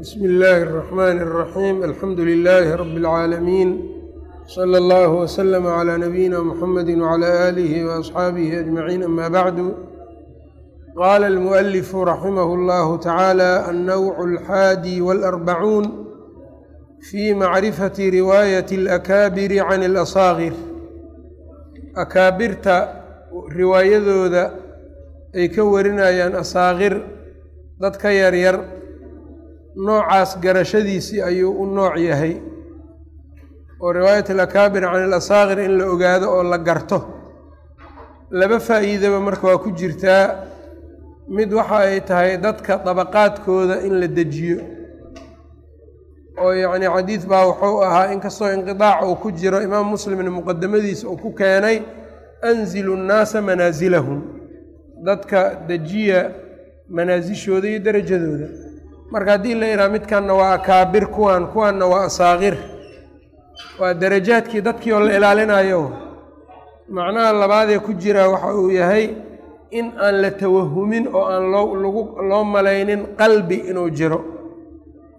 bsmi illaahi الرaxmn الraxim alxamdu lilaahi rab اlcaalamiin slى اllah wslm عlى nabiyina mxamedi wعlى آlih وaصxaabihi aجmaciin ama bacdu qaala اlmuؤlifu raximah اllahu tacaala annowc اlxaadi wاlarbacuun fi macrifati riwaayati اlakaabiri can اlasaagir akaabirta riwaayadooda ay ka warinayaan asaakir dad ka yaryar noocaas garashadiisii ayuu u nooc yahay. oo riwaayat alakaabir can alasaakir in la ogaado oo la garto. laba faa'iidaba marka waa ku jirtaa mid waxa ay tahay dadka dabaqaadkooda in la dejiyo. oo yacni xadiid baa wuxuu ahaa inkastoo inqidaac uu ku jiro imaam muslimna muqadamadiisa uu ku keenay anzilu nnaasa manaasilahum dadka dejiya manaasishooda iyo derajadooda marka haddii la yidhaha midkanna waa akaabir kuwan kuwanna waa asaakir waa darajaadkii dadkii oo la ilaalinayo macnaha labaadee ku jira waxa uu yahay in aan la tawahumin oo aan loo lagu loo malaynin qalbi inuu jiro.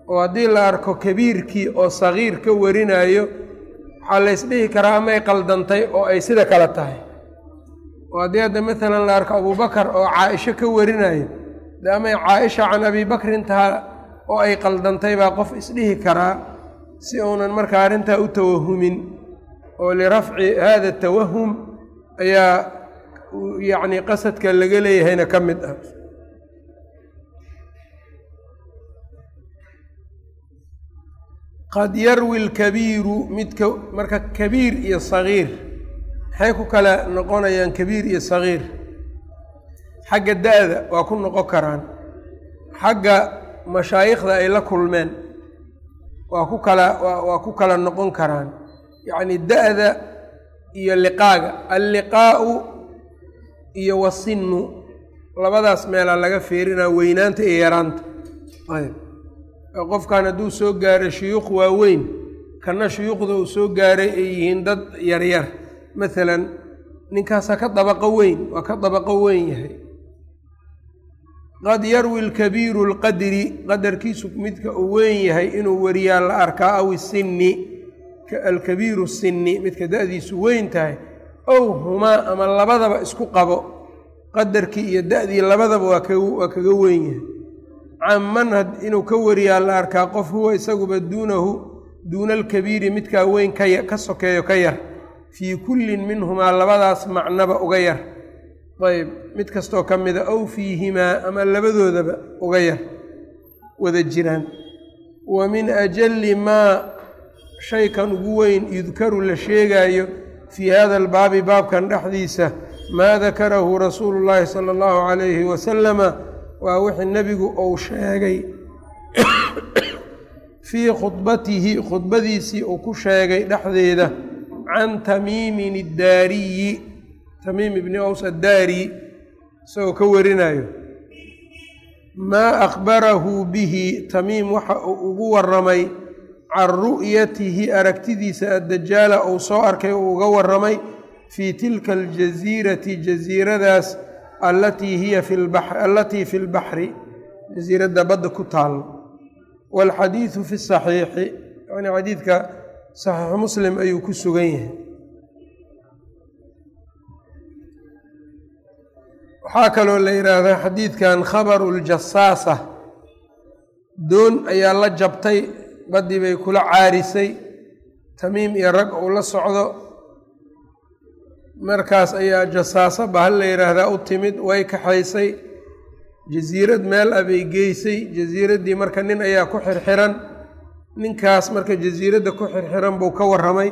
Oo haddii la arko kabiirkii oo sagiir ka warinayo waxaa la ysdhihi karaa amay qaldantay oo ay sida kale tahay. Oo haddii hadda maalan la arko abubakar oo caa-isho ka warinayo de amay caa-isha can abi bakrin taha oo ay qaldantay baa qof isdhihi karaa si uunan markaa arrintaa u tawahumin oo lirafci hada tawahum ayaa yacni qasadka laga leeyahayna ka mid ah. Qad yarwi lkabiiru midka marka kabiir iyo sagiir maxay ku kala noqonayaan kabiir iyo sagiir xagga da-da waa ku noqon karaan. Xagga mashaayikhda ay la kulmeen waa ku kala waa ku kala noqon karaan. Yacni da-da iyo liqaaga. Alliqaa'u iyo wasinu labadaas meelaa laga feerinaa weynaanta iyo yaraanta. Qofkan hadduu soo gaaray shuyuuq waaweyn kana shuyuukhda uu soo gaaray ay yihiin dad yaryar. Maalan ninkaasaa ka dabaqo weyn waa ka dabaqo weyn yahay qad yarwi lkabiiru lqadri qadarkiisu midka uu weyn yahay inuu wariyaa la arkaa aw isinni alkabiiru sinni midka da-diisu weyn tahay ow humaa ama labadaba isku qabo qadarkii iyo da-dii labadaba waa ka waa kaga weyn yahay. Caman inuu ka wariyaa la arkaa qof huwa isaguba duunahu duuna alkabiiri midkaa weyn ka sokeeyo ka yar. Fii kullin minhumaa labadaas macnaba uga yar ayb mid kastoo ka mida aw fiihimaa ama labadoodaba uga yar wada jiraan. Wa min ajalli maa shaykan ugu weyn yudkaru la sheegaayo fii hada albaabi baabkan dhexdiisa maa dakarahu rasuulu llaahi sala allahu calayhi wasalama waa wixii nebigu uu sheegay. Fii khudbatihi khudbadiisii uu ku sheegay dhexdeeda can tamiimin iddaariyi tamiim ibni ows addaari isagoo ka warinayo maa akhbarahu bihi? Tamiim waxa uu ugu waramay can ru'yatihi aragtidiisa addajaala uu soo arkay uu uga waramay fii tilka aljasiirati jasiiradaas allatii hiya allatii fi lbaxri jasiiradda badda ku taalo waalxadiidu fi saxiixi yani xadiidka saxiixu muslim ayuu ku sugan yahay waxaa kaloo la yidhaahdaa xadiidkan khabaru ljasaasa doon ayaa la jabtay baddii bay kula caarisay. Tamiim iyo rag uu la socdo. Markaas ayaa jasaaso bahal la yidhaahdaa u timid way kaxaysay. Jasiirad meel ah bay geysay. Jasiiraddii marka nin ayaa ku xirxiran. Ninkaas marka jasiiradda ku xirxiran buu ka warramay.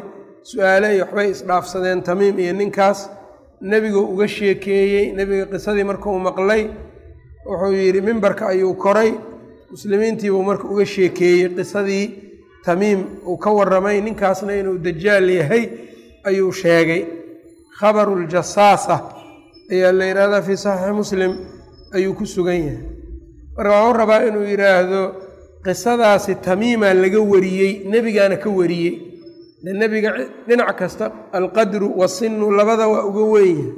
Su'aale iyo waxbay isdhaafsadeen tamiim iyo ninkaas nebigu uga sheekeeyey nebiga qisadii markuu maqlay wuxuu yidhi mimbarka ayuu koray. Muslimiintiibuu marka uga sheekeeyey qisadii tamiim uu ka warramay ninkaasna inuu dajaal yahay ayuu sheegay. Khabaru ljasaasa ayaa la yidhahdaa fii saxiixi muslim ayuu ku sugan yahay. Marka waxuu rabaa inuu yidhaahdo qisadaasi tamiimaa laga wariyey nebigaana ka wariyey nebiga dhinac kasta alqadru wasinu labada waa uga weenya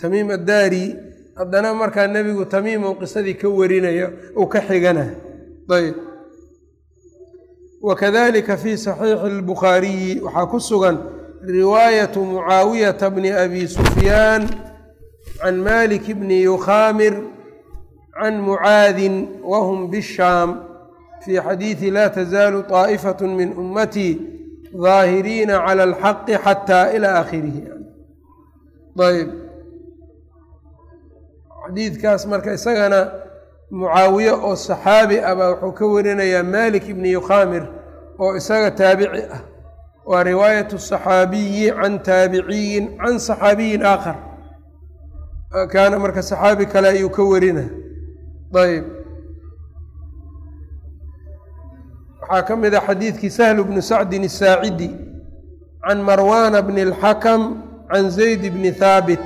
tamiim addaari haddana markaa nebigu tamiimow qisadii ka warinayo uu ka xigana. Ayb wakadalika fii saxiixi albukhaariyi waxaa ku sugan riwaayatu mucaawiyata bni abi sufyaan can malik bni yukhaamir can mucaadin wahum bishaam fii xadiidi laa tazaalu طaa'ifat min ummatii daahiriina cala alxaqi xataa ilaa aakhirihi. Ayb xadiidkaas marka isagana mucaawiye oo saxaabi ah baa wuxuu ka warinayaa malik ibni yukhamir oo isaga taabici ah. Waa riwaayatu saxaabiyi can taabiciyin can saxaabiyin aakhar. Kaana marka saxaabi kale ayuu ka warina ayb waxaa ka mid a xadiidkii sahlu bnu sacdin asaacidi can marwaana bni اlxakam can zayd bni haabit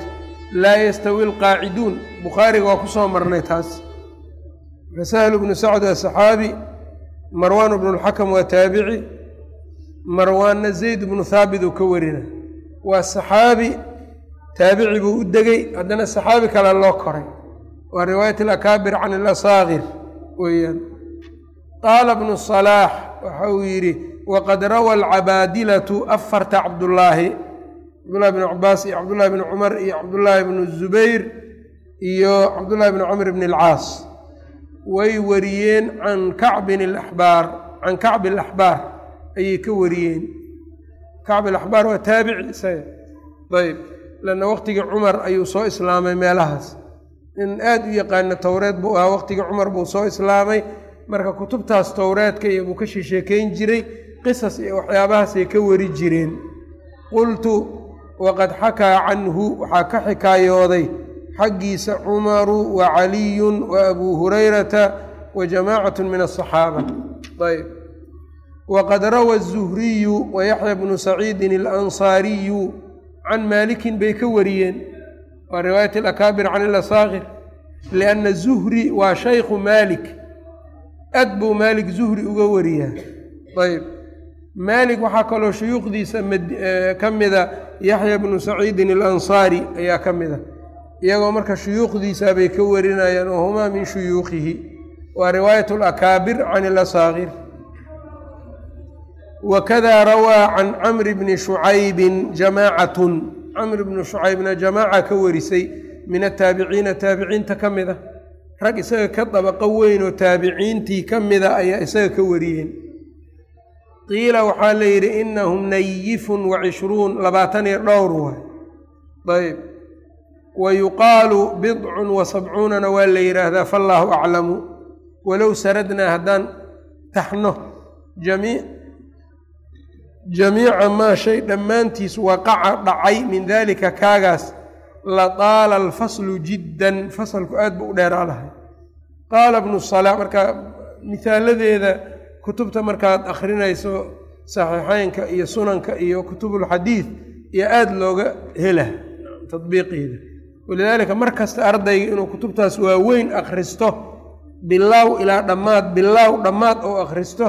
laa yastawi alqaaciduun. Bukhaariga waa ku soo marnay taas. Sahlu bnu sacd waa saxaabi marwaan bnu lxakam waa taabici marwaanna zayd bnu haabit uu ka warina. Waa saxaabi taabici buu u degey haddana saxaabi kale loo koray. Waa riwaayat alakaabir can alasaakir weeyaan qaala bnu salaax waxa uu yidhi waqad rawa alcabaadilatu afarta cabdullaahi cabdullahi bn cabaas iyo cabdullahi bni cumar iyo cabdullaahi bnu zubayr iyo cabdullahi bni camr bni alcaas way wariyeen can kacbin alaxbaar can kacbi alaxbaar ayay ka wariyeen kacb alaxbaar waa taabici isaga ayb lanna waqtigii cumar ayuu soo islaamay meelahaas in aada u yaqaana towreed buu ahaa waqtigii cumar buu soo islaamay marka kutubtaas towreedka iyo buu ka shisheekayn jiray qisas iyo waxyaabahaasay ka wari jireen. Qultu waqad xakaa canhu waxaa ka xikaayooday xaggiisa cumaru wa caliyun wa abuu hurayrata wa jamaacatu min asaxaaba ayb. Waqad rawa azuhriyu wa yaxya bnu saciidin alansaariyu can maalikin bay ka wariyeen. Waa riwaayat alakaabir can ilasaakir lianna zuhri waa shaykhu maalik aad buu maalik zuhri uga wariyaa. Ayb maalik waxaa kaloo shuyuukhdiisa ka mida yaxya bnu saciidin alansaari ayaa ka mida. Iyagoo marka shuyuukhdiisa bay ka warinayaan oo humaa min shuyuukhihi waa riwaayat alakaabir can ilasaakir wakada rawaa can camri bni shucaybin jamaacatun. Camr bnu shucaybna jamaaca ka warisay min ataabiciina taabiciinta ka mid a rag isaga ka dabaqo weyn oo taabiciintii ka mida ayaa isaga ka wariyeen. Qiila waxaa la yidhi inahum nayifun wa cishruun. Labaatan iyo dhowr waay. Ayb wa yuqaalu bidcun wa sabcuunana waa la yidhaahdaa faallaahu aclamu. Walow saradnaa haddaan taxno jami jamiica maa shay dhammaantiis waqaca dhacay min daalika kaagaas la taala alfaslu jiddan fasalku aad buu u dheeraa lahay. Qaala bnu salaa marka mihaaladeeda kutubta markaad akhrinayso saxiixeynka iyo sunanka iyo kutubulxadiid iyo aada looga hela tadbiiqeeda. Walidaalika mar kasta ardayga inuu kutubtaas waaweyn akhristo bilaaw ilaa dhammaad bilaaw dhammaad oo akhristo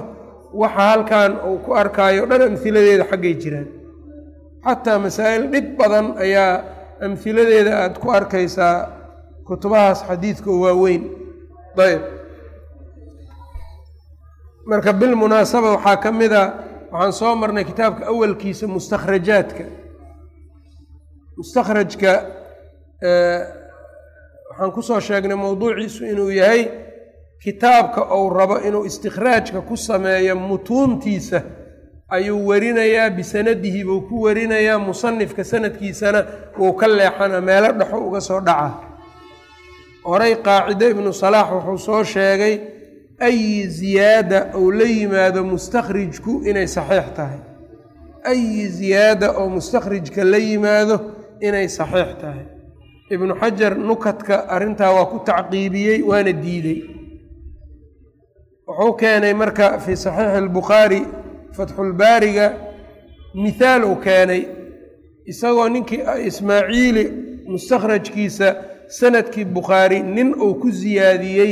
waxa halkan uu ku arkaayo dhan amhiladeeda xaggay jiraan. Xataa masaa'il dhib badan ayaa amhiladeeda aada ku arkaysaa kutubahaas xadiidka waaweyn. Ayb marka bilmunaasaba waxaa ka mid a waxaan soo marnay kitaabka awalkiisa mustakhrajaadka mustakhrajka waxaan ku soo sheegnay mowduuciisu inuu yahay kitaabka uu rabo inuu istikhraajka ku sameeyo mutuuntiisa ayuu warinayaa bisanadihi buu ku warinayaa musanifka sanadkiisana wuu ka leexana meelo dhexo uga soo dhaca. Horey qaacido ibnu salaax wuxuu soo sheegay ayi ziyaada ou la yimaado mustakhrijku inay saxiix tahay? Ayi ziyaada oo mustakhrijka la yimaado inay saxiix tahay? Ibnu xajar nukadka arrintaa waa ku tacqiibiyey waana diidey. Wuxuu keenay marka fii saxiixi albukhaari fatxulbaariga mithaal uu keenay isagoo ninkii ismaaciili mustakhrajkiisa sannadkii bukhaari nin uu ku siyaadiyey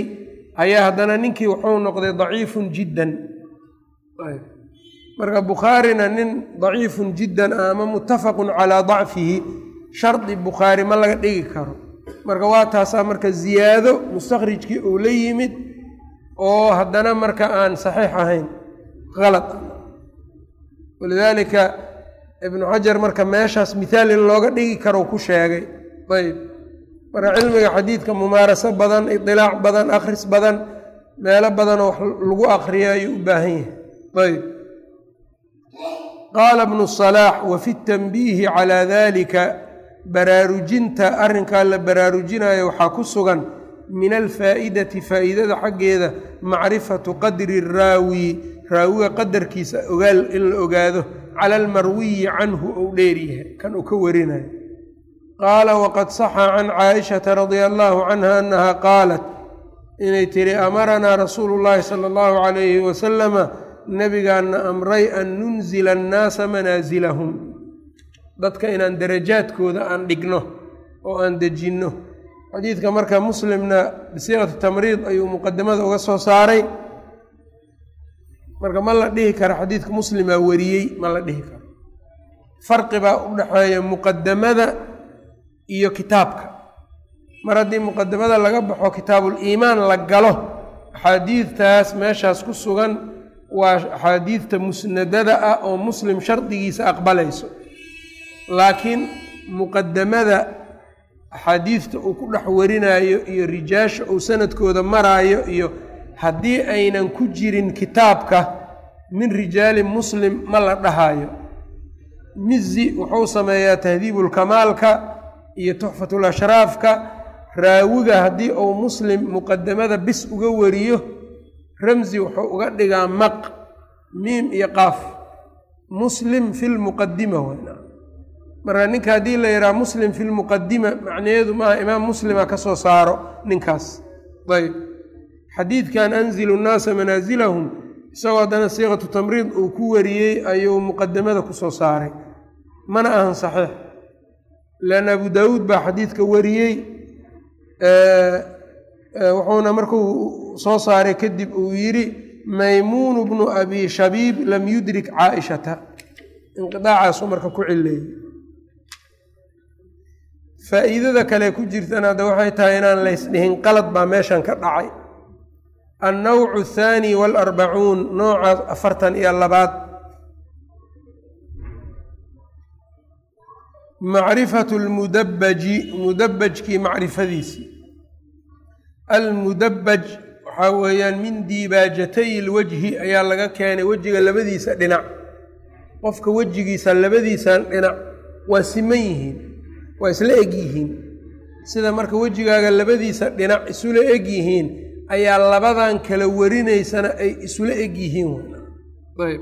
ayaa haddana ninkii wuxuu noqday daciifun jiddan. Marka bukhaarina nin daciifun jiddan ama muttafaqun calaa dacfihi shardi bukhaari ma laga dhigi karo. Marka waa taasaa marka ziyaado mustakhrijkii uu la yimid oo haddana marka aan saxiix ahayn. Qalad walidaalika ibnu xajar marka meeshaas mithaal in looga dhigi karo ku sheegay. Ayb marka cilmiga xadiidka mumaaraso badan idilaac badan akhris badan meelo badanoo wax lagu akriya ayuu u baahan yahay. Ayb qaala bnu salaax wa fi tanbiihi calaa dalika baraarujinta arrinkaa la baraarujinayo waxaa ku sugan min alfaa'idati faa'iidada xaggeeda macrifatu qadri raawi. Raawiga qadarkiisa ogaal in la ogaado cala almarwiyi canhu ou dheeryahay kan uu ka warinayo. Qaala waqad saxa can caaishata radia allahu canha annaha qaalat inay tihi amaranaa rasuulu llaahi sala allahu calayhi wasalama nabigaana amray an nunzila annaasa manaasilahum dadka inaan darajaadkooda aan dhigno oo aan dejinno xadiidka marka muslimna bisiiqati tamriid ayuu muqadamada uga soo saaray. Marka ma la dhihi karo xadiidka muslimaa wariyey ma la dhihi karo. Farqi baa u dhexeeya muqadamada iyo kitaabka. Mar haddii muqadamada laga baxo kitaabuliimaan la galo axaadiidtaas meeshaas ku sugan waa axaadiidta musnadada ah oo muslim shardigiisa aqbalayso. Laakiin muqadamada axaadiidta uu ku dhex warinayo iyo rijaasha uu sanadkooda maraayo iyo haddii aynan ku jirin kitaabka min rijaali muslim ma la dhahayo mizi wuxuu sameeyaa tahdiibulkamaalka iyo tuxfatul ashraafka. Raawiga haddii uu muslim muqadamada bis uga wariyo ramsi wuxuu uga dhigaa maq miim iyo qaaf. Muslim fi lmuqadima weyna marka ninka haddii la yidhaha muslim fi lmuqadima macnaheedu maaha imaam muslima ka soo saaro ninkaas. Ayb xadiidkan anzilu nnaasa manaasilahum isagoo haddana siiqatu tamriid uu ku wariyey ayuu muqadamada ku soo saaray. Mana ahan saxiix. Leanna abu daawuud baa xadiidka wariyey wuxuuna markuu soo saaray kadib uu yidhi maymuunu bnu abi shabiib lam yudrik caaishata. Inqidaacaasu marka ku cileeyey faa'iidada kale ku jirtana hadda waxay tahay inaan laysdhihin qalad baa meeshan ka dhacay. Annawcu athaani waalarbacuun noocaas afartan iyo labaad. Macrifatu lmudabaji mudabajkii macrifadiisii. Almudabaj waxaa weeyaan min diibaajatay ilwajhi ayaa laga keenay wejiga labadiisa dhinac. Qofka wejigiisa labadiisan dhinac waa siman yihiin waa isla eg yihiin. Sida marka wejigaaga labadiisa dhinac isula eg yihiin ayaa labadan kala warinaysana ay isula eg yihiin ayb.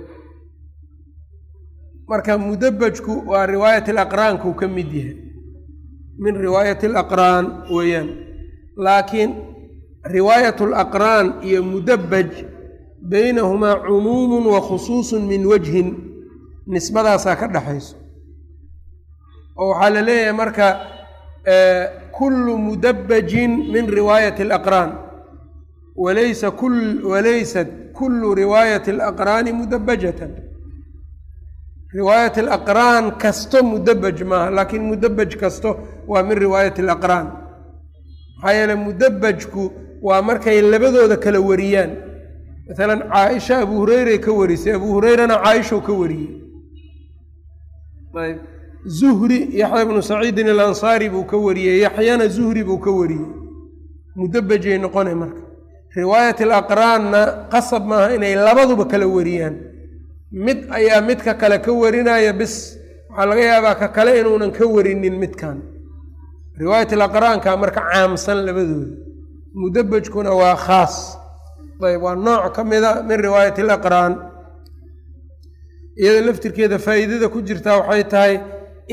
Marka mudabajku waa riwaayat alaqraanku ka mid yahay. Min riwaayat alaqraan weeyaan. Laakiin riwaayat alaqraan iyo mudabaj beynahumaa cumuumun wa khusuusun min wajhin nisbadaasaa ka dhexayso oo waxaa la leeyahay marka kullu mudabajin min riwaayati alaqraan. Walaysa walaysat kullu riwaayati alaqraani mudabajatan riwaayat alaqraan kasto mudabaj maaha laakiin mudabaj kasto waa min riwaayati alaqraan. Maxaa yeele mudabajku waa markay labadooda kala wariyaan. Maalan caaisha abu hureyray ka warisay abu hureyrana caaishow ka wariyey zuhri yaxya bnu saciidin alansaari buu ka wariyey yaxyana zuhri buu ka wariyey. Mudabajay noqonay marka. Riwaayat alaqraanna qasab maaha inay labaduba kala wariyaan. Mid ayaa midka kale ka warinaya bis waxaa laga yaabaa ka kale inuunan ka warinin midkan. Riwaayat alaqraanka marka caamsan labadooda mudabajkuna waa khaas. Ayb waa nooc ka mida min riwaayat alaqraan. Iyada laftirkeeda faa'iidada ku jirtaa waxay tahay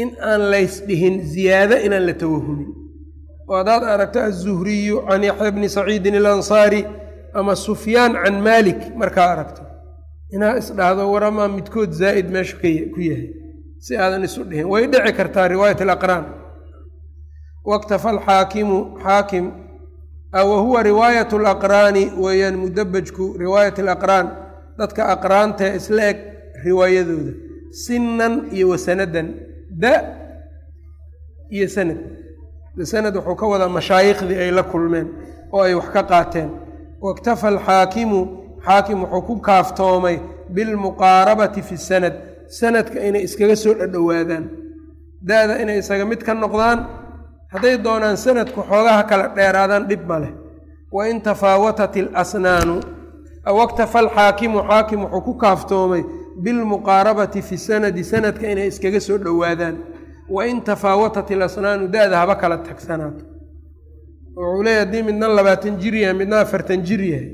in aan laysdhihin ziyaado inaan la tawahumin oo haddaad aragto azuhriyu can yaxya bni saciidin alansaari ama sufyaan can maalik markaa aragto. Inaa isdhahdo waramaa midkood zaa'id meesha ku yahay si aadan isu dhihin. Way dhici kartaa riwaayat alaqraan. Waktafa alxaakimu xaakim wa huwa riwaayat alaqraani? Weeyaan mudabajku riwaayat alaqraan dadka aqraanta isla eg riwaayadooda. Sinan iyo wasanadan da iyo sanad. Sanad wuxuu ka wadaa mashaayiikhdii ay la kulmeen oo ay wax ka qaateen. Waiktafa alxaakimu xaakim wuxuu ku kaaftoomay bilmuqaarabati fi sanad sanadka inay iskaga soo dhadhowaadaan. Da-da inay isaga mid ka noqdaan hadday doonaan sanadku xoogaha kala dheeraadaan dhib ma leh. Wain tafaawatat ilasnaanu aw aktafa alxaakimu xaakim wuxuu ku kaaftoomay bilmuqaarabati fi sanadi sanadka inay iskaga soo dhowaadaan. Wain tafaawatat ilasnaanu da-da haba kala tagsanaato wuxuu leeyahy haddii midna labaatan jir yahay midna afartan jir yahay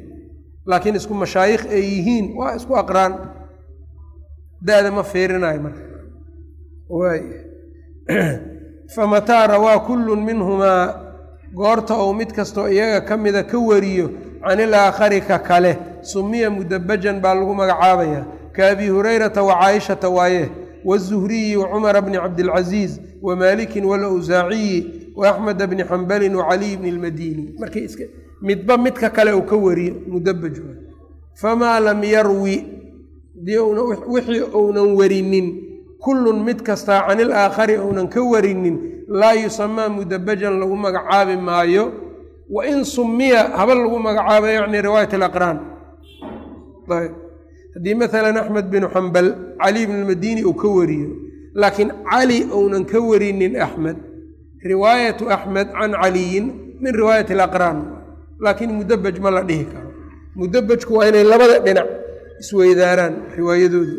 laakiin isku mashaayikh ay yihiin waa isku aqraan. Da-da ma fiirinayo marka. Waay famataa rawaa kullun minhumaa goorta ou mid kastoo iyaga ka mida ka wariyo can ilaakhari ka kale sumiya mudabajan baa lagu magacaabayaa ka abi hurayrata wa caaishata waaye wazuhriyi wa cumara bni cabdilcasiis wa maalikin walawsaaciyi wa axmeda bni xambalin wa caliy bni lmadiini markii iska midba midka kale uu ka wariyo mudabaj famaa lam yarwi wixii uunan warinin kullun mid kastaa can ilaakhari uunan ka warinin laa yusamaa mudabajan lagu magacaabi maayo wa in sumiya haba lagu magacaabo yacni riwaayat alaqraan haddii maalan axmed binu xambal cali bn lmadiini uu ka wariyo laakiin cali uunan ka warinin axmed riwaayatu axmed can caliyin min riwaayat alaqraan laakiin mudabaj ma la dhihi karo. Mudabajku waa inay labada dhinac isweydaaraan riwaayadoodu.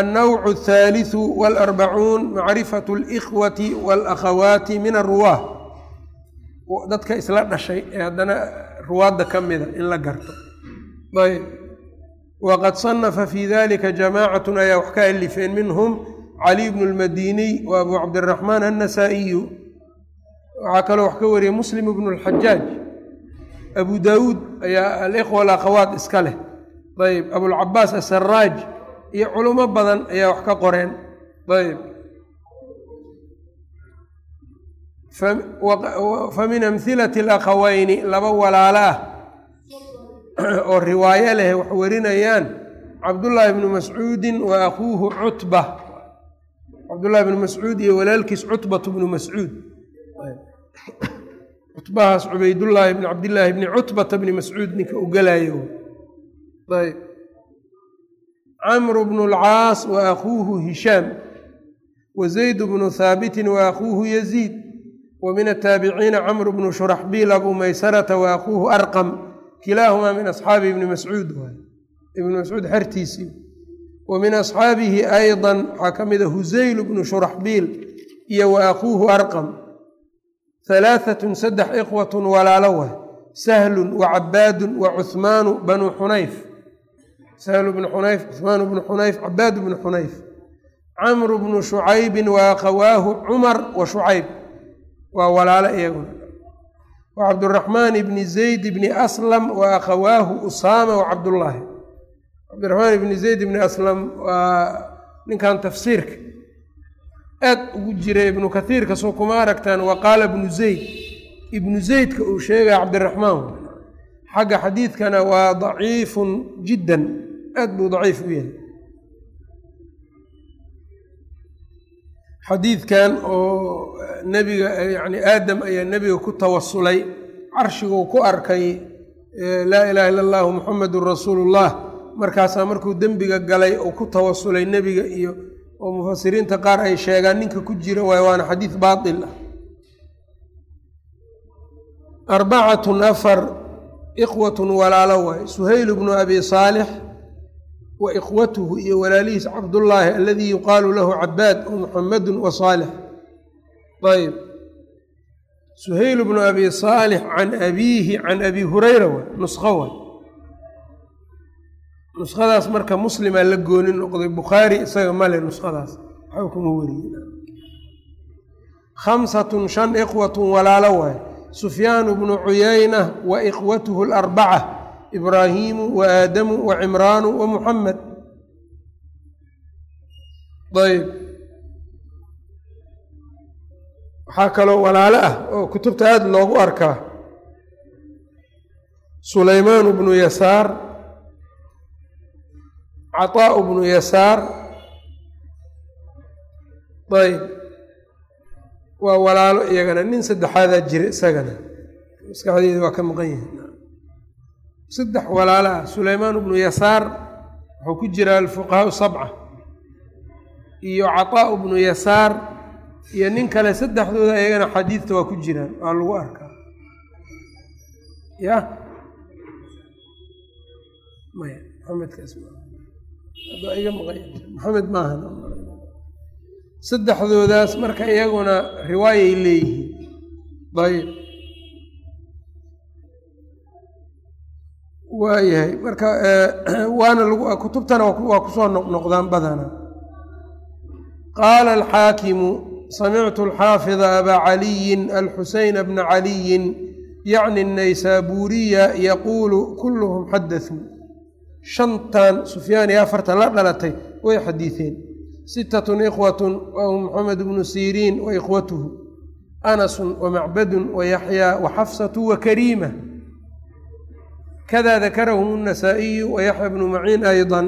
Annawcu athaalithu waalarbacuun macrifatu alikhwati waalakhawaati min aruwaah dadka isla dhashay ee haddana ruwaadda ka mida in la garto ayb waqad sanafa fi dalika jamaacatun ayaa wax ka alifeen minhum caliy bnu lmadiniy wa abu cabdiraxmaan annasaa'iyu waxaa kaloo wax ka wariyay muslim bnu lxajaaj abu daawuud ayaa alikhwa alakhawaat iska leh. Ayb abulcabaas asaraaj iyo culimo badan ayaa wax ka qoreen. Ayb fa min amhilati alakhaweyni laba walaalo ah oo riwaayo leh wax warinayaan cabdullaahi bnu mascuudin wa akhuuhu cutba. Cabdullahi bnu mascuud iyo walaalkiis cutbatu bnu mascuud. Cutbahaas cubaydullaahi bni cabdillaahi bni cutbata bni mascuud ninka u ayb. Camru bnu lcaas wa akhuuhu hishaam. Wa zayd bnu haabitin wa akhuuhu yaziid. Wa min ataabiciina camru bnu shuraxbiil abu maysarata wa akhuuhu arqam kilaahumaa min asxaabi ibni mascuud waay ibnu mascuud xertiisii wa min asxaabihi ayضa waxaa ka mida husayl bnu shuraxbiil iyo wa akhuuhu arqam halaahatun saddex ikhwatun walaalo waay sahlun wa cabaadun wa cuhmaanu banuu xunayf sahlu bnu xunayf cuhmaanu bnu xunayf cabaadu bnu xunayf camru bnu shucaybin wa akhawaahu cumar wa shucayb waa walaalo iyaguna wa cabduraxmaan bni zayd bni aslam wa akhawaahu usaama wa cabdullaahi cabdiraxmaan ibni zayd bni aslam waa ninkan tafsiirka aad ugu jira ibnu kathiirka soo kuma aragtaan wa qaala ibnu zayd ibnu zaydka uu sheegaya cabdiraxmaan xagga xadiidkana waa daciifun jiddan aad buu daciif u yahay xadiidkan oo nebiga yani aadam ayaa nebiga ku tawasulay carshiguu ku arkay laa ilaaha illa allahu muxamedun rasuulullah. Markaasaa markuu dembiga galay uu ku tawasulay nebiga iyo oo mufasiriinta qaar ay sheegaan ninka ku jira waay waana xadiid baatil ah. Arbacatun afar ikhwatun walaalo waay. Suhayl bnu abi saalix wa ikhwatuhu iyo walaalihiis cabdullaahi aladii yuqaalu lahu cabaad wa muxamedun wa saalix. Ayb suhayl bnu abi saalix can abiihi can abi hurayra waay nusqo waay nuskhadaas marka muslimaa la gooni noqday bukhaari isaga male nuskhadaas. Waxba kuma weriye khamsatun shan ikhwatun walaalo wa ibraahiimu wa aadamu wa cimraanu wa muxamed ayb waxaa kaloo walaalo ah oo kutubta aada loogu arkaa sulaymaanu bnu yasaar caطaaءu bnu yasaar ayb waa walaalo iyagana nin saddexaadaa jira isagana maskaxdeeda waa ka maqan yahay saddex walaalo ah sulaymaan bnu yasaar wuxuu ku jiraa alfuqahaa sabca. Iyo caطaau bnu yasaar iyo nin kale saddexdooda iyagana xadiidta waa ku jiraan waa lagu arkaa. Ya? Maya maxamedkaas ma iga maqay. Maxamed maahan saddexdoodaas marka iyaguna riwaayay leeyihiin. Ayb waayahay. Marka eh, waana ah, kutubtana waa ku soo noqnoqdaan badana. Qaala alxaakimu samictu alxaafida abaa caliyin alxuseyn bna caliyin yacni naysaabuuriya yaquulu kulluhum xadatuu shantan sufyaan iyo afartan la dhalatay way xadiiseen sitatun ikhwatun wahu maxamed bnu siriin wa ikhwatuhu anasun wa macbadun wa yaxyaa wa xafsatu wa kariima kada dakarahum النasaaئiyu wayaxya bnu maciin ayضا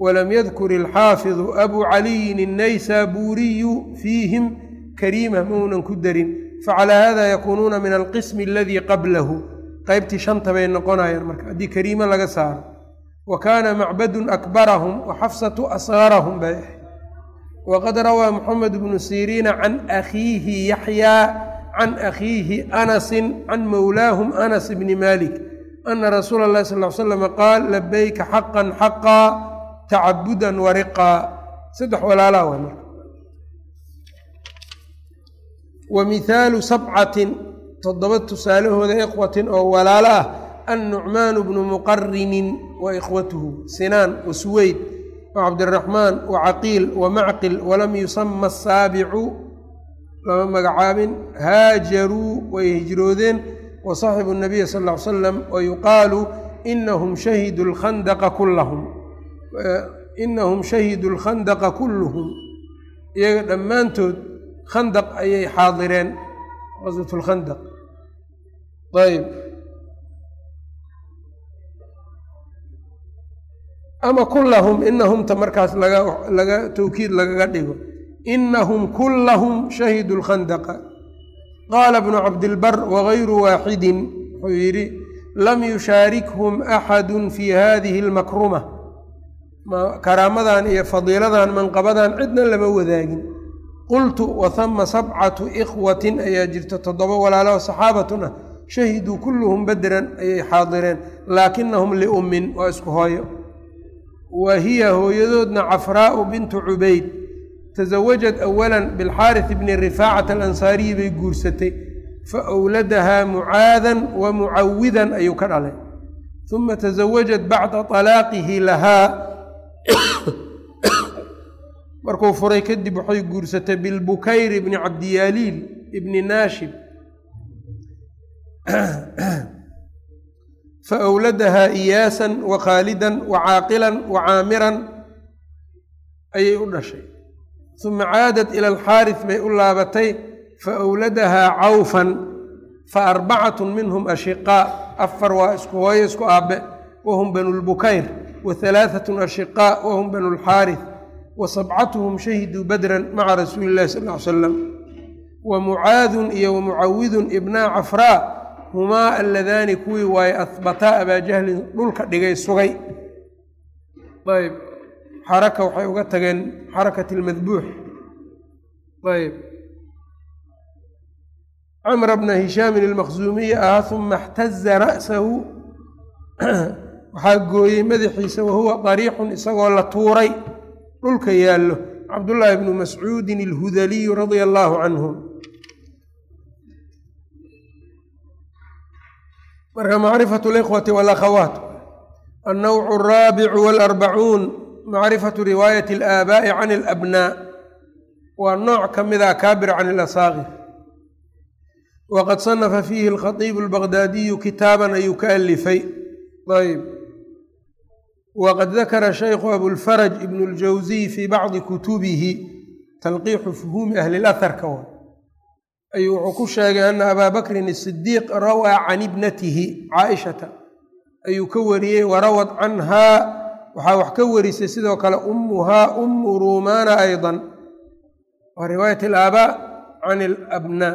walam yadkur ilxaafiظu abu caliyin الnaysaabuuriyu fiihim kariima maunan ku darin facalى hada yakuunuuna min alqism aladii qablahu qeybtii shanta bay noqonayaan marka haddii kariimo laga saaro wa kaana macbadun akbarahum waxafsatu asgarahum bay ahayd waqad rawaa moxamed bnu siriina can akhiihi yaxyaa can akhiihi anasin can mowlaahum anas bni malik ana rasuula اlahi sal slam qaal labayka xaqan xaqaa tacabudan wariqaa saddex walaalaa way marka wa mihaalu sabcatin toddoba tusaalahooda ikhwatin oo walaalo ah annucmaanu bnu muqarinin wa ikhwatuhu sinaan wa suweyd wa cabdiraxmaan wa caqiil wa macqil walam yusama asaabicu lama magacaabin haajaruu way hijroodeen wasaxibu nabiya sal ll ly slam wayuqaalu inahum shahiduu lkhandaqa kullahum inahum shahiduu lkhandaqa kulluhum. Iyaga dhammaantood khandaq ayay xaadireen qaswat lkhandaq ayb ama kullahum inahumta markaas laga towkiid lagaga dhigo. Inahum kullahum shahiduu lkhandaqa qaala bnu cabdilbar wagayru waaxidin wuxuu yidhi lam yushaarikhum axadu fi hadihi almakruma karaamadan iyo fadiiladan manqabadan cidna lama wadaagin qultu wahama sabcatu ikhwatin ayaa jirta toddoba walaalaho saxaabatun ah shahiduu kulluhum bedran ayay xaadireen laakinahum liummin waa isku hooyo wa hiya hooyadoodna cafraa'u bintu cubayd tasawajad awala bilxaaris bni rifaacata alansaariyi bay guursatay fa awladahaa mucaadan wa mucawidan ayuu ka dhalay uma tasawajad bacda talaaqihi lahaa markuu furay kadib waxay guursatay bilbukayr bni cabdiyaaliil ibni naashib fa awladahaa iyaasan wa khaalidan wa caaqilan wa caamiran ayay u dhashay uma caadat ila alxaaris bay u laabatay fa awladahaa cawfan fa arbacatun minhum ashiqaa afar waa isku hooyo isku aabbe wahum banu lbukayr wa halaahatun ashiqaa wahum banu lxaaris wa sabcatuhum shahiduu badran maca rasuuli illahi sal ly salam wa mucaadun iyo wa mucawidun ibnaa cafraa humaa alladaani kuwii waaye ahbataa abaajahlin dhulka dhigay sugay xaraka waxay uga tageen xarakat lmadbuux ayb. Camra bna hishaamin ilmaqsuumiya ahaa uma اxtaza ra'sahu. Waxaa gooyey madaxiisa wahuwa dariixun isagoo la tuuray dhulka yaallo. Cabdullaahi bnu mascuudin ilhudaliyu radia allaahu canhum marka macrifatu likhwati walakhawaat. Annawcu alraabicu walarbacuun macrifatu riwaayati alaabaa'i can alabnaa waa nooc ka mid ah kaabir can ilasaaqir waqad sanafa fiihi alkhatiibu albaqdaadiyu kitaaban ayuu ka alifay ayb waqad dakara shaykhu abulfaraj ibnu اljawsiy fii bacdi kutubihi talqiixu fuhuumi ahli laharka wa ayuu wuxuu ku sheegay ana abaa bakrin asidiiq rawaa can ibnatihi caaishata ayuu ka wariyey warawad canhaa waxaa wax ka warisay sidoo kale ummuhaa ummu rumana aydan. Wa riwaayat alaabaa can alabnaa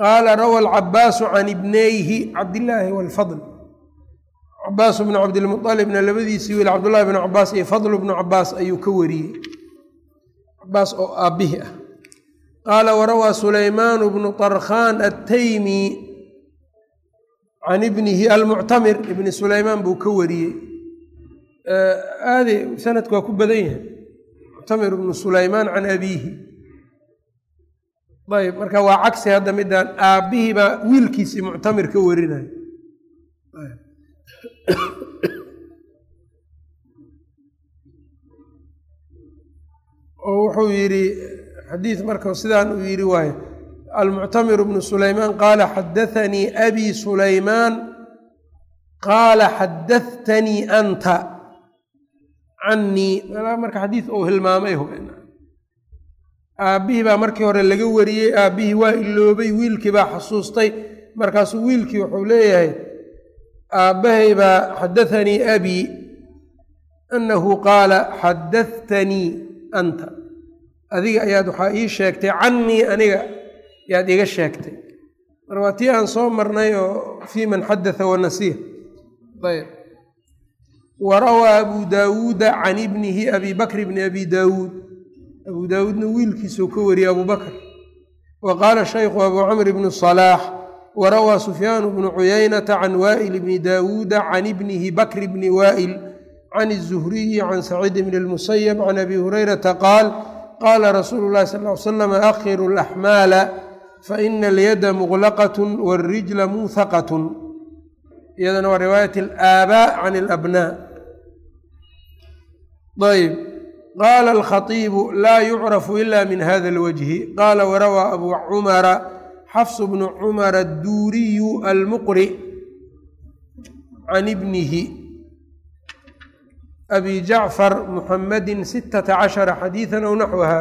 qaala rawa alcabaasu can ibnayhi cabdillaahi walfadl. Cabaas bnu cabdilmualibna labadiisii wiil cabdullahi bnu cabaas iyo fadl bnu cabaas ayuu ka wariyey. Cabaas oo aabbihi ah. Qaala warawaa sulaymaanu bnu tarkhan ataymi can ibnihi almuctamir ibni sulaymaan buu ka wariyey aade sanadku waa ku badan yahay. Muctamir bnu sulaymaan can abiihi. Ayb marka waa cagsi hadda midaan aabbihii baa wiilkiisii muctamir ka warinayo oo wuxuu yidhi xadiid marka sidaan uu yidhi waayo almuctamir bnu sulaymaan qaala xadathanii abi sulaymaan. Qaala xadahtanii anta canii marka xadiid uu hilmaamay aabbihii baa markii hore laga wariyey aabbihii waa iloobay wiilkii baa xasuustay. Markaasuu wiilkii wuxuu leeyahay aabbahay baa xadathanii abii annahu qaala xadahtanii anta. Adiga ayaad waxaa ii sheegtay canii aniga yaad iga sheegtay. Mar waa tii aan soo marnay oo fii man xadatha wanasiya ayb warawaa abu daawuuda can ibnihi abi bakr bni abi daawuud abu daawuudna wiilkiisuu ka wariyey abu bakr wa qaala shaykhu abu camr bnu salaax warawaa sufyaanu bnu cuyaynata can waa'il bni daawuuda can ibnihi bakr bni waa'il can الzuhriyi can saciid bn اlmusayab can abi hurayrata qaal qaala rasuulu اlahi sal ly slam akhiru اlaxmaala faina alyada muglaqat wاlrijla muuhaqat iyadana waa riwaayat اlaabaa can اlabnaa ayb qaala alkhaiibu laa yucrafu ila min hada اlwajhi qaala warawaa abu cumara xafs bnu cumar adduuriyu almuqri can ibnihi abi jacfar muxamadi sitata cashara xadiida aw naxwaha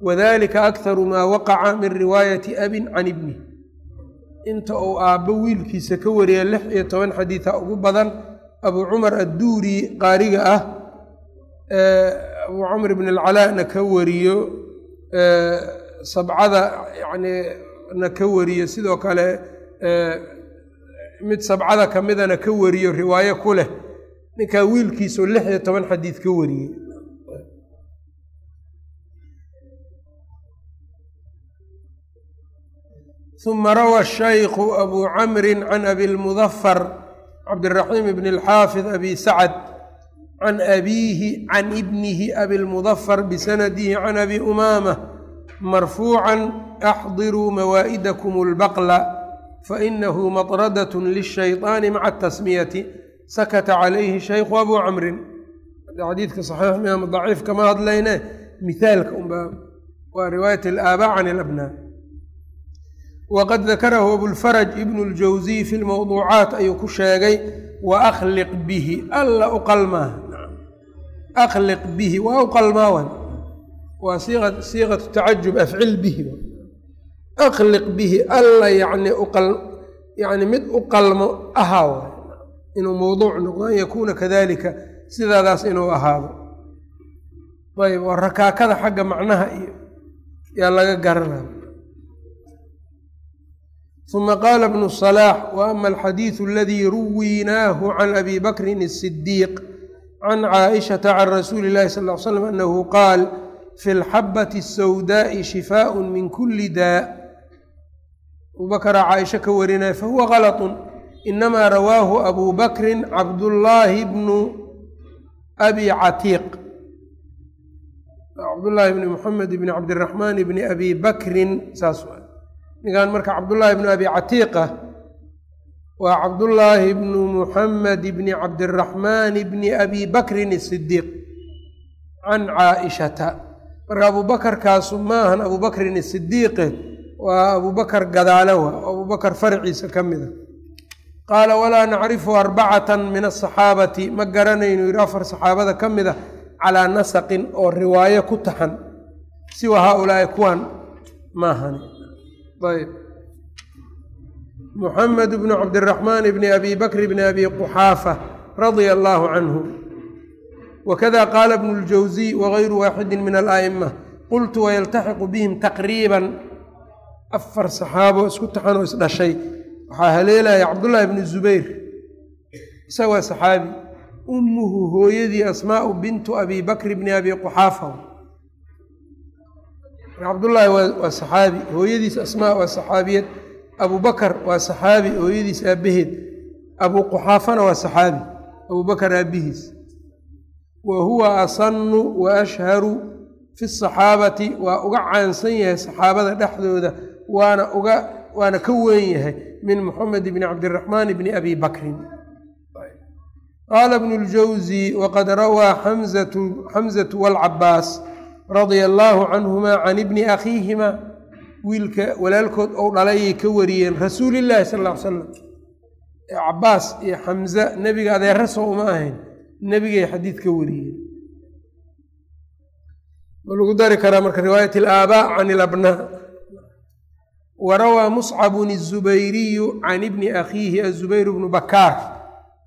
wadalika akharu maa waqaca min riwaayati abin can ibnih inta uu aabbo wiilkiisa ka wariya lix iyo toban xadiida ugu badan abu cumar adduuri qaariga ah abu camr bn alcalaana ka wariyo sabcada yani na ka wariyo sidoo kale mid sabcada kamidana ka wariyo riwaayo ku leh. Ninkaa wiilkiisoo lix iyo toban xadiid ka wariyey. Uma rawى shaykhu abu camri can abi lmudafar cabdiraxiim bn اlxaafid abi sacd can abiihi can ibnihi abilmudafar bisanadihi can abi umaama marfuucan axdiruu mawaa'idakum albaqla fainahu matradatun lishayطaani maca atasmiyati sakata calayhi shaykhu abuu camrin xadiidka saxiix imaam daciif kama hadlayne mihaalka unbaa waa riwaayat alaabaa can alabnaa waqad dakarahu abulfaraj ibnu ljawsiy fi lmowduucaat ayuu ku sheegay wa akhliq bihi alla u qalmaa akhliq bihi waa u qalmaawan waa siiqatu tacajub afcil bihi akhliq bihi alla yani yani mid u qalmo ahaa waay inuu mowduuc noqdo an yakuuna kadalika sidaadaas inuu ahaado ayb waa rakaakada xagga macnaha iyo yaa laga garanaya uma qaala bnu salaax wa ama alxadiidu aladii ruwiinaahu can abi bakrin الsidiiq can caaishata can rasuuli اllahi sal ly slam anahu qaal fi lxabati الsawdaaءi shifaaء min kuli daa abubakraa caaisha ka warinaya fahuwa galaط inamaa rawaahu abu bakrin cabdullaahi bnu abi catiiq cabdullaahi bni muxamed bni cabdiraxmaan bni abi bakrin saas waa ninkan marka cabdullaahi bnu abi catiiqa waa cabdullaahi bnu muxamed bni cabdiraxmaan bni abi bakrin isidiiq can caaishata marka abuubakarkaasu maahan abubakrin isidiiqe waa abubakar gadaale waa abubakar farciisa ka mida qaala walaa nacrifu arbacatan min asaxaabati ma garanaynu yidhi afar saxaabada ka mid a calaa nasaqin oo riwaayo ku taxan. Siwa haaulaai kuwan maahani ayb muxamed bnu cabdiraxmaan bni abi bakr bni abi quxaafa radia allaahu canhu wakada qaala bnu ljawsiy wagayru waaxidi min ala'ima qultu wayaltaxiqu bihim taqriiban afar saxaabo isku taxan oo isdhashay. Waxaa haleelaya cabdullaahi bnu zubayr. Isaga waa saxaabi. Ummuhu hooyadii asmaau bintu abi bakr bni abi quxaafa cabdullaahi waa saxaabi. Hooyadiis asmaa waa saxaabiyad abu bakar waa saxaabi hooyadiis aabbaheed. Abu quxaafana waa saxaabi abu bakar aabbihiis. Wa huwa asanu wa ashharu fi saxaabati waa uga caansan yahay saxaabada dhexdooda waana uga waana ka weyn yahay min moxamed bni cabdiraxmaan bni abi bakrin. Qaala bnu ljawzi waqad rawaa xamzatu walcabaas radia allaahu canhuma can ibni akhiihima wiilka walaalkood ou dhalayay ka wariyeen rasuulillaahi sal ll ly slam cabaas iyo xamza nebiga adeera soo uma ahayn nebigay xadiid ka wariyeen. Ma lagu dari karaa marka riwaayat alaabaa can ilabnaa wa rawaa muscabun الzubayriyu can ibni akhiihi azubayr bnu bakaar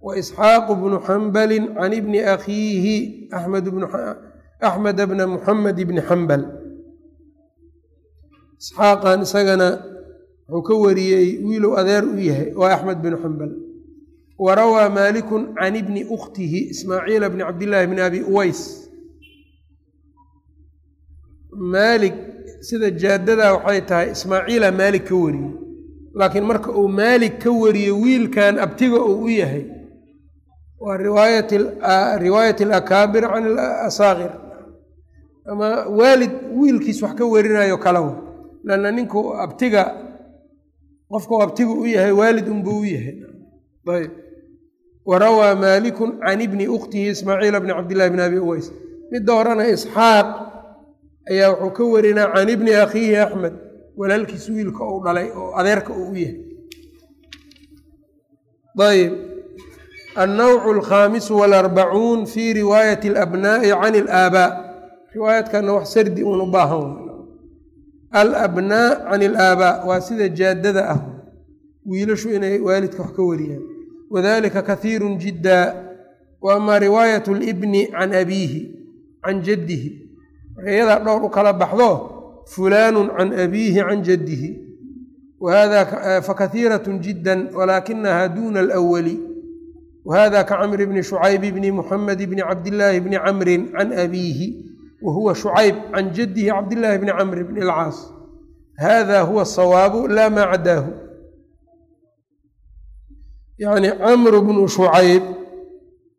wa isxaaqu bnu xambali can ibni akhiihi axmed bna muxamed bni xambal isxaaqan isagana wuxuu ka wariyey wiilow adeer u yahay waa axmed bnu xambal. Wa rawaa maaliku can ibni ukhtihi ismaaciila bni cabdillaahi bni abi uways. Maalik sida jaadada waxay tahay ismaaciila maalik ka wariyey. Laakiin marka uu maalik ka wariyo wiilkan abtiga uu u yahay waa riwaayat alakaabir can asaakir ama waalid wiilkiis wax ka warinayo kalawa lanna ninku abtiga qofkau abtiga u yahay waalid unbuu u yahay. Ayb. Wa rawaa maaliku can ibni ukhtihi ismaaciila bni cabdillahi bni abi uways. Midda horena isxaaq ayaa wuxuu ka warinaa can ibni akhiihi axmed walaalkiis wiilka uu dhalay oo adeerka uu u yahay. Ayb. Annawcu alkhaamisu walarbacuun fi riwaayati alabnaa'i can alaabaa riwaayadkana wax sardi uun u baahan alabnaa can alaabaa waa sida jaadada ah. Wiilashu inay waalidka wax ka wariyaan wadalika kahiiru jidda. Wa amaa riwaayat libni can abiihi can jaddihi. Marka dhowr u kala baxdo fulaanu can abiihi can jaddihi. Fakaiirat jidda walaakinaha duna alwali wahada kacamr bni shucayb bni muxamed bni cabdillaahi bni camrin can abiihi wa huwa shucayb can jaddihi cabdillaahi bni camr bni alcaas hada huwa asawaabu laa maa cadaahu yacni camru bnu shucayb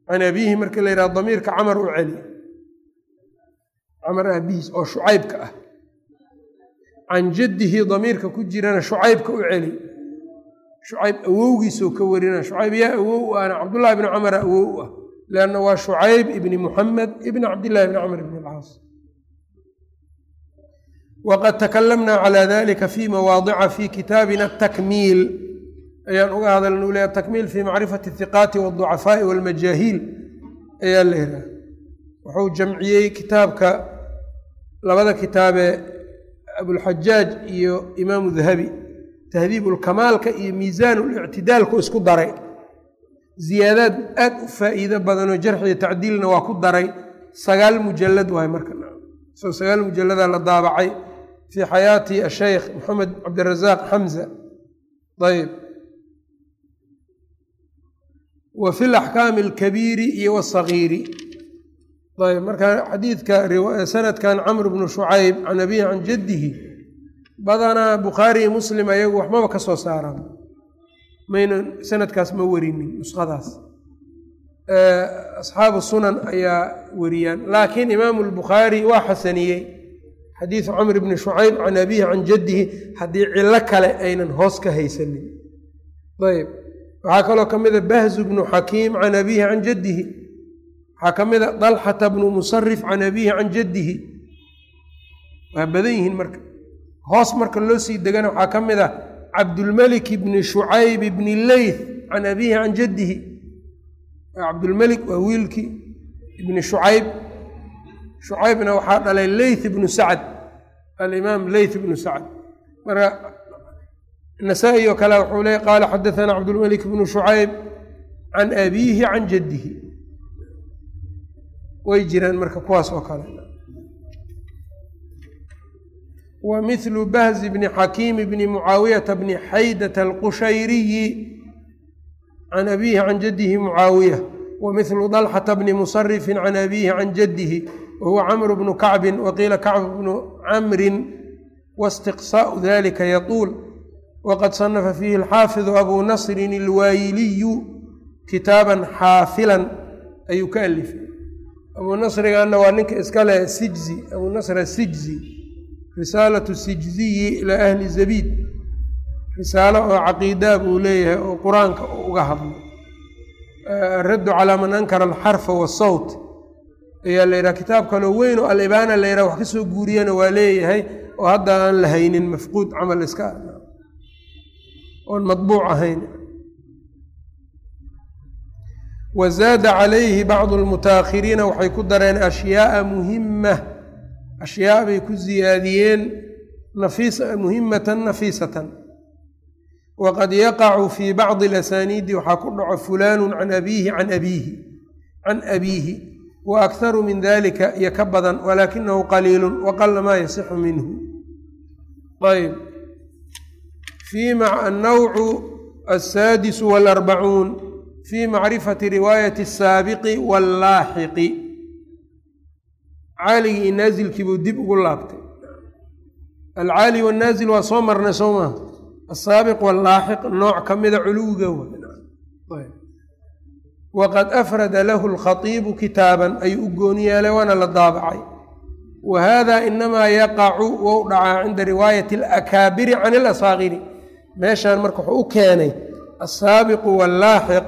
can abiihi marka la yidhaha damiirka camar u celi camar aabihiis oo shucaybka ah can jaddihi damiirka ku jirana shucaybka u celi shucayb awowgiisoo ka warina shucayb yaa awow u cabdullahi bni camara awow ah leanna waa shucayb ibni muxamed ibni cabdillahi bni camr bni alcaas waqad takalamna calaa dalika fi mawaadica fi kitaabina takmiil ayaan uga hadaln u leha takmiil fi macrifati hiqaati wاducafaai walmajaahiil ayaa la ihaha wuxuu jamciyey kitaabka labada kitaabee abulxajaaj iyo imaamu dahabi tahdiibu lkamaalka iyo miisaan lictidaalku isku daray ziyaadaad aad u faa'iido badanoo jarxiyo tacdiilna waa ku daray sagaal mujalad waay marka sagaal mujaladaa la daabacay fii xayaati asheykh moxamed cabdirasaaq xamza ayb wa fi laxkaami alkabiiri iyo wasagiiri ayb marka xadiidka sanadkan camr bnu shucayb can abihi can jaddihi badanaa bukhaari iyo muslim ayagu waxmaba ka soo saaraan mayna sanadkaas ma warinin nuskhadaas asxaabu sunan ayaa wariyaan laakiin imaamu lbukhaari waa xasaniyey xadiidu camr bni shucayb can abihi can jaddihi haddii cillo kale aynan hoos ka haysanin. Ayb waxaa kaloo ka mida bahzu bnu xakiim can abihi can jaddihi. Waxaa ka mida dalxata bnu musarif can abihi can jaddihi. Waa badan yihiin marka. Hoos marka loo sii degana waxaa ka mid ah cabdulmelik bni shucayb bni leyth can abihi can jaddihi. Cabdulmelik waa wiilkii ibni shucayb shucaybna waxaa dhalay leyth ibnu sacd alimaam leyth ibnu sacd marka nasaa-i oo kale wuxuu leey qaala xadaثana cabdulmelik bnu shucayb can abiihi can jaddihi. Way jiraan marka kuwaas oo kale. Wa mithlu bahzi bni xakiimi bni mucaawiyata bni xaydata alqushayriyi can abiihi can jaddihi mucaawiya wa dalxata bni musarifin can abiihi can jaddihi wa huwa camru bnu kacbin wa qiila kacb bnu camrin waistiqsaau dalika yatuul waqad sanafa fiihi alxaafidu abuu nasrin alwaayiliyu kitaaban xaafilan ayuu ka alifay abuu nasrigaana waa ninka iska leh sijzi abuu nasr asijzi risaalatu sijziyi ilaa ahli zabiid risaalo oo caqiidaa buu leeyahay oo qur'aanka uga hadlo araddu calaa man ankara alxarfa wasawt ayaa la yidhaha kitaab kaloo weyn oo alibaana la yidhaha wax ka soo guuriyana waa leeyahay oo hadda aan la haynin mafquud camal iska oon madbuuc ahayn. Wa zaada calayhi bacdu lmutaakhiriina waxay ku dareen ashyaaa muhima ashyaa bay ku ziyaadiyeen muhimatan nafiisatan. Waqad yaqacu fii bacdi alasaniidi waxaa ku dhaco fulaanu can abiihi can abiihi can abiihi wa akharu min dalika iyo ka badan walaakinahu qaliilu waqala maa yasixu minhu. Ayb annawcu asaadisu walarbacuun fii macrifati riwaayati asaabiqi wallaaxiqi. Caaligii iyo naasilkii buu dib ugu laabtay. Alcaali wannaasil waa soo marnay soo maha asaabiq wallaaxiq nooc ka mida culuwiga waqad afrada lahu alkhatiibu kitaaban ayuu u gooni yeelay waana la daabacay wa hada inamaa yaqacu wou dhacaa cinda riwaayati alakaabiri can ilasaaqiri meeshaan marka wuxuu u keenay asaabiqu wallaaxiq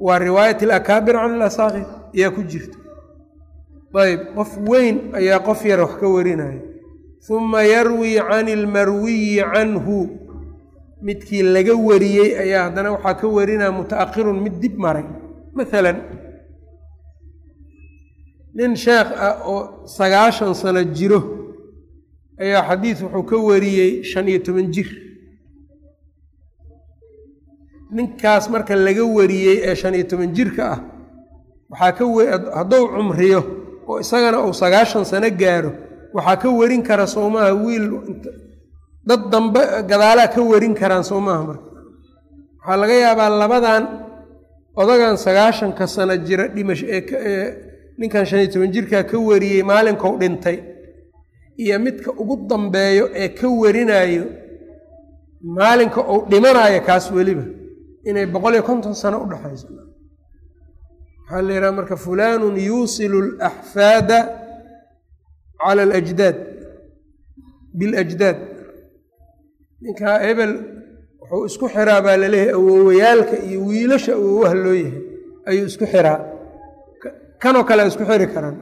waa riwaayat alakaabir can ilasaaqir ayaa ku jirta ayb qof weyn ayaa qof yar wax ka warinaya huma yarwii can ilmarwiyi canhu midkii laga wariyey ayaa haddana waxaa ka warinaya mutaakhirun mid dib maray maalan nin sheekh ah oo sagaashan sano jiro ayaa xadiis wuxuu ka wariyey shan iyo toban jir. Ninkaas marka laga wariyey ee shan iyo toban jirka ah waxaa ka hadduu cumriyo oo isagana uu sagaashan sano gaaro waxaa ka warin kara soomaha wiil dad dambe gadaalaa ka warin karaan soomaha marka. Waxaa laga yaabaa labadan odagan sagaashanka sano jira dhimash ee ninkan shan iyo toban jirkaa ka wariyey maalinkou dhintay. Iyo midka ugu dambeeyo ee ka warinayo maalinka uu dhimanayo kaas weliba inay boqol iyo konton sano u dhexayso waxaa la yidhaha marka fulaanun yuusilu alaxfaada cala alajdaad. Biljdaad ninkaa ebel wuxuu isku xiraa baa la leeyahay awowayaalka iyo wiilasha awowaha loo yahay ayuu isku xiraa. Kanoo kale isku xiri karaan.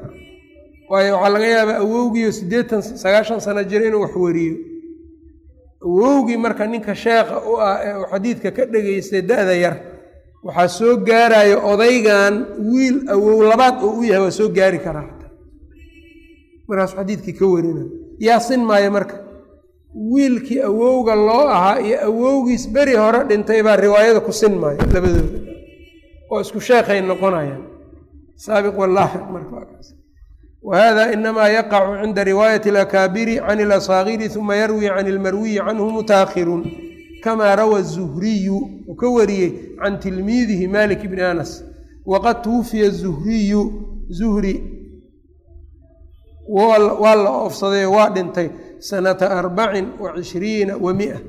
Waayo waxaa laga yaabaa awowgiiyo siddeetan sagaashan sano jira inuu wax wariyo. Awowgii marka ninka sheekha u ah ee uu xadiidka ka dhegaystay da-da yar waxaa soo gaaraya odaygan wiil awow labaad oo u yahay waa soo gaari karaa xataa. Markaasuu xadiidkii ka warinayo. Yaa maayo marka wiilkii awowga loo ahaa iyo awowgiis beri hore dhintay baa riwaayada ku sin maayo labadooda oo isku sheekhay noqonayaan. Saabiq walaaxiq markaas whada inamaa yaqacu cinda riwaayati alakaabiri can ilasaagiri uma yarwi can ilmarwiyi canhu mutaakhirun kamaa rawa zuhriyu uu ka wariyey can tilmiidihi malik bni anas. Waqad tuwufiya zuhriyu zuhri waa la oofsaday waa dhintay sanata arbacin wa cishriina wa mia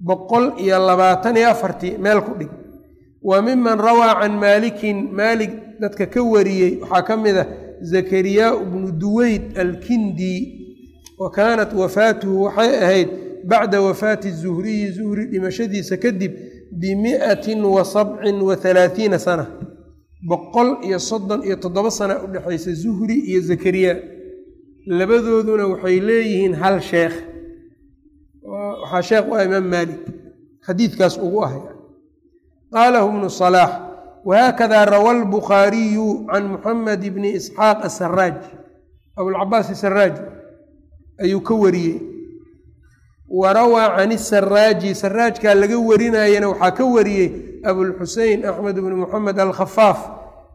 boqol iyo labaatan iyo afartii meel ku dhig. Wa miman rawaa can maalikin maalik dadka ka wariyey waxaa ka mid a zakariyaa bnu duweyd alkindi wa kaanat wafaatuhu waxay ahayd bacda wafaati zuhriyi zuhri dhimashadiisa kadib bimiatin wa sabcin wa halaathiina sana. Boqol iyo soddon iyo toddoba sana u dhexaysa zuhri iyo zakariya labadooduna waxay leeyihiin hal sheekh. Waxaa sheekh u ah imaam maalik xadiidkaas ugu ahay qaalahu bnu salaax whakada rawa albukhaariyu can muxamed bni isxaaq asaraaj abulcabaas asaraaj ayuu ka wariyey. Wa rawaa can isaraaji saraajkaa laga warinayana waxaa ka wariyey abulxusein axmed bni muxamed alkhafaaf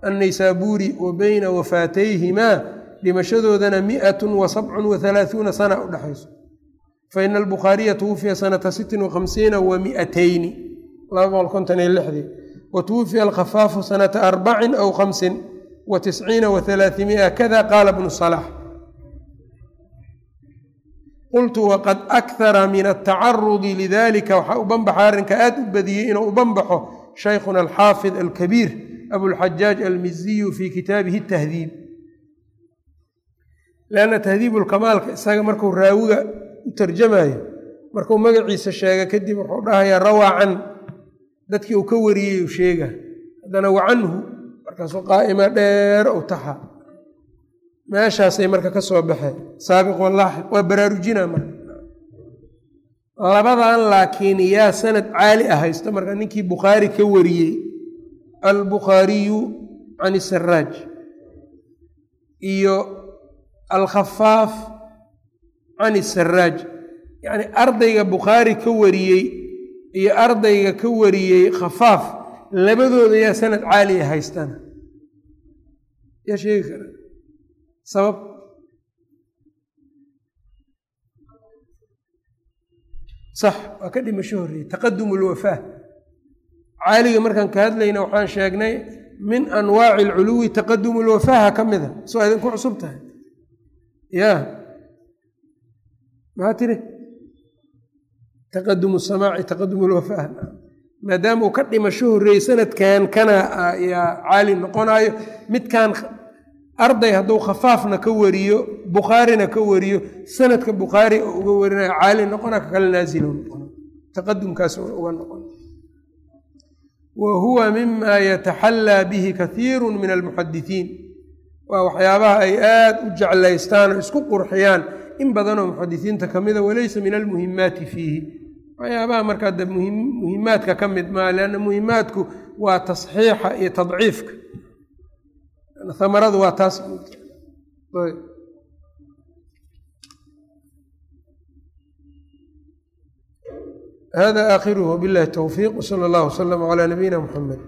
annaysaabuuri wa beyna wafaatayhimaa dhimashadoodana miatun wa sabcun wa halaahuuna sana u dhexayso faina albukhaariya twufiya sanata sittin wa khamsiina wa miatayni laba boqol konton iyo lixdii. Wa twufiya alkhafaafu sanata arbacin aw khamsin wa tisciina wa halaaثimia kada qaala bnu salax. Qultu waqad akhara min altacarudi lidalika waxaa u banbaxa arrinka aad u badiyey inuu u banbaxo shaykhuna alxaafid alkabiir abulxajaaj almiziyu fi kitaabihi tahdiib lanna tahdiibu lkamaalka isaga markuu raawiga u tarjamayo markuu magaciisa sheega kadib wuxuu dhahayaa rawaa can dadkii uu ka wariyey u sheega haddana wa canhu markaasuu qaa'ima dheer u taxa meeshaasay marka ka soo baxeen saabiq walaaxiq waa baraarujina marka labadan laakiin yaa sanad caali ah haysta marka ninkii bukhaari ka wariyey albukhaariyu can isaraaj iyo alkhafaaf can isaraaj yacni ardayga bukhaari ka wariyey iyo ardayga ka wariyey khafaaf labadooda yaa sanad caaliya haystana. Yaa sheegi kara. Sabab? Sax waa ka dhimasho horreeyey. Taqadum lwafaa caaliga markaan ka hadlayna waxaan sheegnay min anwaaci alculuwi taqadum lwafaaha ka mida. Soo idinku cusub tahay ya. Maxaa tiri? Taqadum samaaci taqadum lwafaa maadaama uu ka dhimasho horreeyey sanadkan kana yaa caali noqonayo midkan arday hadduu khafaafna ka wariyo bukhaarina ka wariyo sanadka bukhaari oo uga warinayo caali noqona ka kale naasilo noqona taqadumkaas uga noqon. Wa huwa mima yataxallaa bihi kathiiru min almuxadisiin waa waxyaabaha ay aad u jeclaystaan oo isku qurxiyaan. In badanoo muxadisiinta ka mida walaysa min almuhimaati fiihi. Waxyaabaha markaa de muhimaadka ka mid maa leanna muhimaadku waa tasxiixa iyo tadciifka. Hamaradu waa taas. Hada aakhiruhu billahi towfiiq wsala allahu waslama calaa nabiyina muxamed